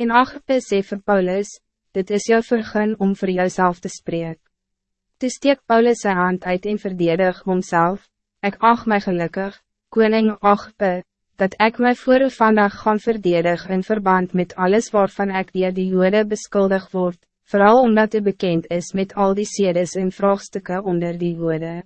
En Agrippe sê vir Paulus, dit is jou vergun om voor jouzelf te spreken. Toe steek Paulus zijn hand uit en verdedig homself, ik ach mij gelukkig, koning Agrippe, dat ik mij voor u vandaag gaan verdedigen in verband met alles waarvan ik die die jode beschuldigd word, vooral omdat u bekend is met al die sedes en vraagstukken onder die jode.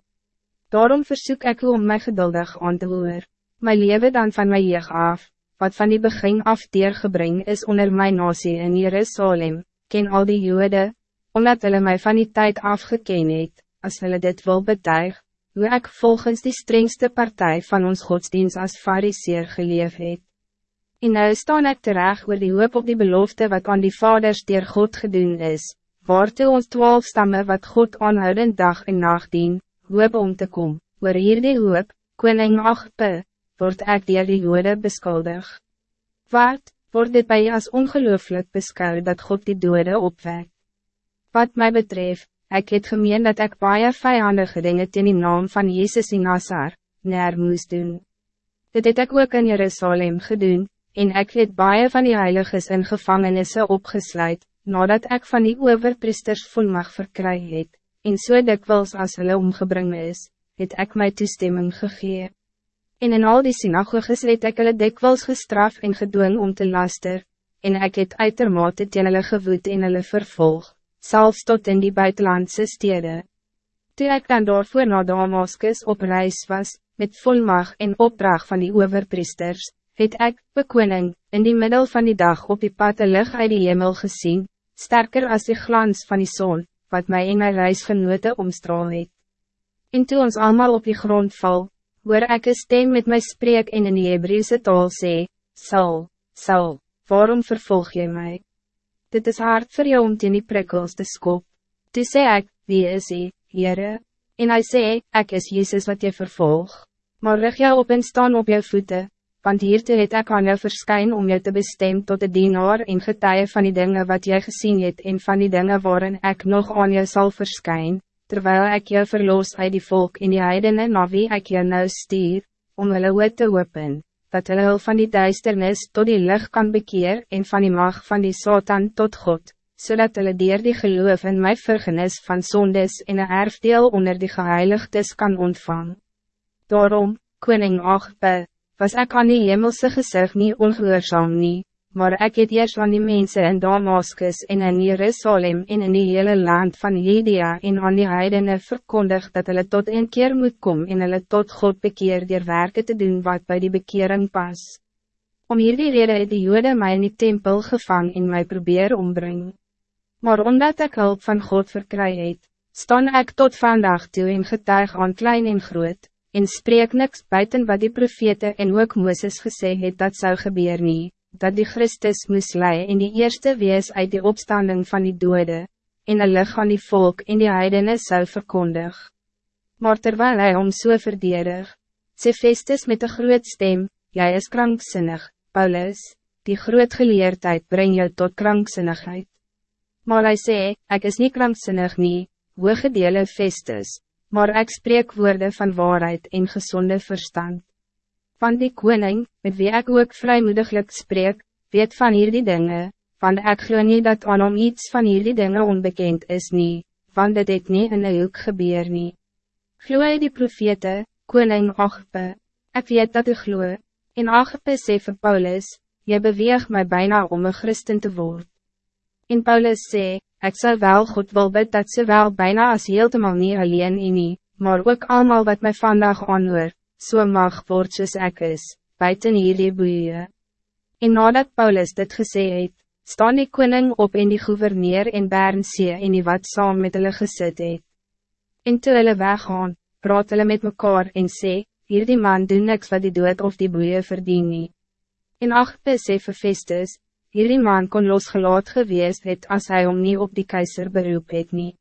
Daarom verzoek ik u om mij geduldig aan te hoor, my leven dan van my jeug af, wat van die begin af deurgebring is onder mijn nasie in Jerusalem, ken al die jode, omdat hulle mij van die tijd afgeken het, as hulle dit wil betuig, hoe ik volgens die strengste partij van ons godsdienst als fariseer geleef het. En nou staan ek terecht oor die hoop op die belofte wat aan die vaders dier God gedoen is, waartoe ons twaalf stammen wat God aanhoudend dag en nacht dien, hoop om te kom, oor hier die hoop, koning Agpe, word ek dier die jode beskuldig. Wat, word dit bij je als ongelooflijk beschouwd dat God die dode opwekt? Wat mij betreft, ik het gemeen dat ik baie vijandige dingen in die naam van Jezus in Nassar, neer moest doen. Dit het ek ook in Jerusalem gedoen, en ik het baie van die heiliges in gevangenissen opgesluit, nadat ik van die overpriesters volmag verkry het, en so dikwils as hulle omgebring is, het ek my toestemming gegee. En in al die synagoges het ek hulle dikwils gestraf en gedwing om te laster, en ek het uitermate teen hulle gewoed en hulle vervolg zelfs tot in die buitenlandse steden. Toen ik dan daarvoor naar Damascus op reis was, met volmacht en opdracht van die overpriesters, het ik, bekoning, in die middel van die dag op die pad de lucht uit die hemel gezien, sterker als de glans van die zon, wat mij in mijn reisgenote omstraal het. En toe ons allemaal op die grond val, hoor ek een stem met mij spreek en in die Hebreeuwse taal sê, Sal, Sal, waarom vervolg je mij? dit is hard voor jou om teen die prikkels te skop. Toe sê ek, wie is hy, Heere? En hy sê, ek is Jezus wat je vervolg. Maar rig jou op en staan op jou voeten, want hiertoe het ek aan jou verskyn om jou te bestem tot de dienaar en getuie van die dingen wat jy gezien het en van die dingen waarin ik nog aan jou zal verschijn, terwijl ik jou verloos uit die volk in die heidene na wie ek jou nou stuur, om hulle oor te open dat hulle hul van die duisternis tot die licht kan bekeer en van die mag van die Satan tot God, zodat hulle dier die geloof in my vergenis van zondes en een erfdeel onder die geheiligdes kan ontvang. Daarom, koning Agbe, was ik aan die hemelse gezicht niet ongehoorzaam nie, maar ik het eerst van die mensen in Damascus en in Jerusalem en in die hele land van Judea en aan die heidene verkondig dat hulle tot een keer moet komen en hulle tot God bekeer dier werke te doen wat bij die bekering pas. Om hierdie rede het die jode my in die tempel gevang en my probeer ombring. Maar omdat ik hulp van God verkry het, staan ik tot vandaag toe en getuig aan klein en groot, en spreek niks buiten wat die profete en ook Mooses gesê het dat zou gebeuren niet dat die Christus moes lei en die eerste wees uit die opstanding van die dode, en een lig aan die volk en die heidene zou verkondig. Maar terwijl hij om so verdedig, sê Festus met een groot stem, Jij is krankzinnig, Paulus, die groot geleerdheid breng jou tot krankzinnigheid. Maar hij sê, ik is niet krankzinnig nie, hoogedele Festus, maar ik spreek woorden van waarheid en gezonde verstand van die koning, met wie ik ook vrijmoediglijk spreek, weet van hier die dingen, want ik geloof niet dat aan om iets van hier die dingen onbekend is nie, want dit het nie in een hoek gebeur nie. Gloe die profete, koning Agpe, ik weet dat u gloe, en Agpe sê vir Paulus, jy beweeg mij bijna om een christen te worden. En Paulus sê, ik zou wel goed wil bid dat ze wel bijna als heeltemal nie alleen en nie, maar ook allemaal wat mij vandaag aanhoort, so mag word soos ek is, buiten hierdie boeie. En nadat Paulus dit gesê het, staan die koning op en die gouverneur en Bernsee en die wat saam met hulle gesit het. En toe hulle weggaan, praat hulle met mekaar en sê, hierdie man doen niks wat die dood of die boeie verdien nie. En achte sê vir Festus, hierdie man kon losgelaat geweest het as hy om nie op die keizer beroep het nie.